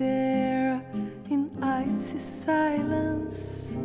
stare in icy silence?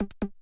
you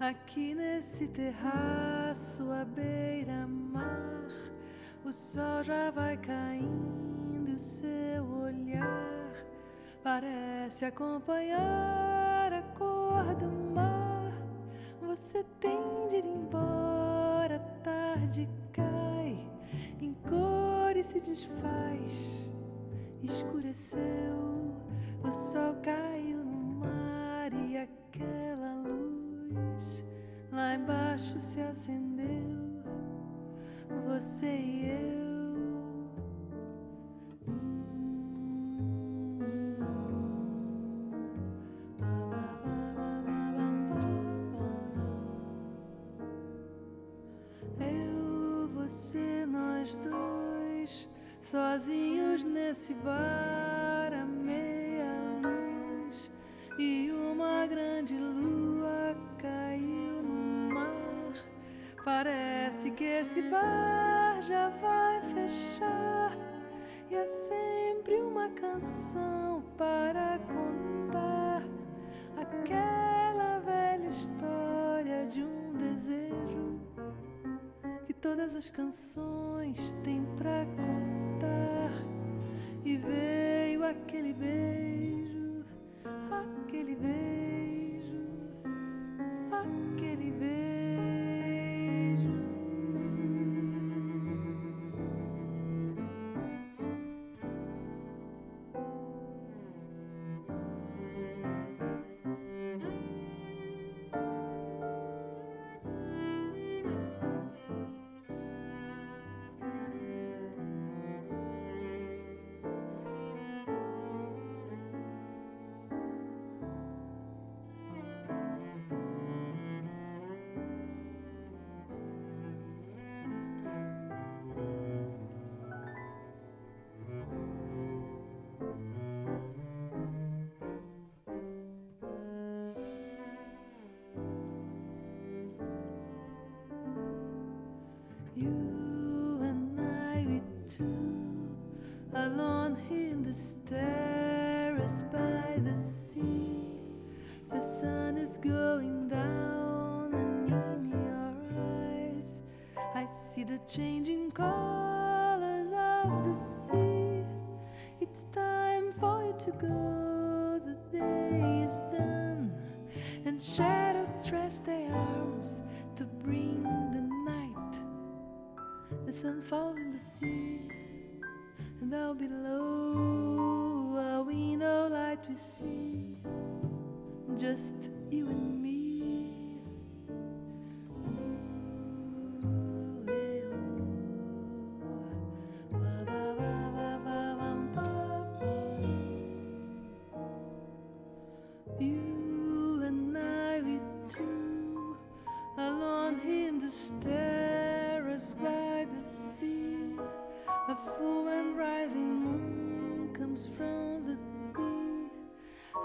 Aqui nesse terraço à beira-mar, o sol já vai caindo e o seu olhar parece acompanhar a cor do mar. Você tem de ir embora, a tarde cai, em cores se desfaz, escureceu, acendeu, você e eu. Eu, você, nós dois, sozinhos nesse bar que esse bar já vai fechar, e há sempre uma canção para contar aquela velha história de um desejo que todas as canções têm pra contar. E veio aquele beijo, aquele beijo, aquele beijo. Changing colors of the sea. It's time for you to go,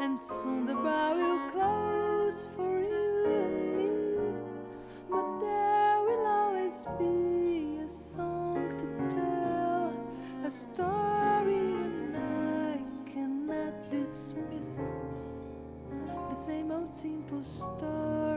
and soon the bar will close for you and me. But there will always be a song to tell, a story and I cannot dismiss. The same old simple story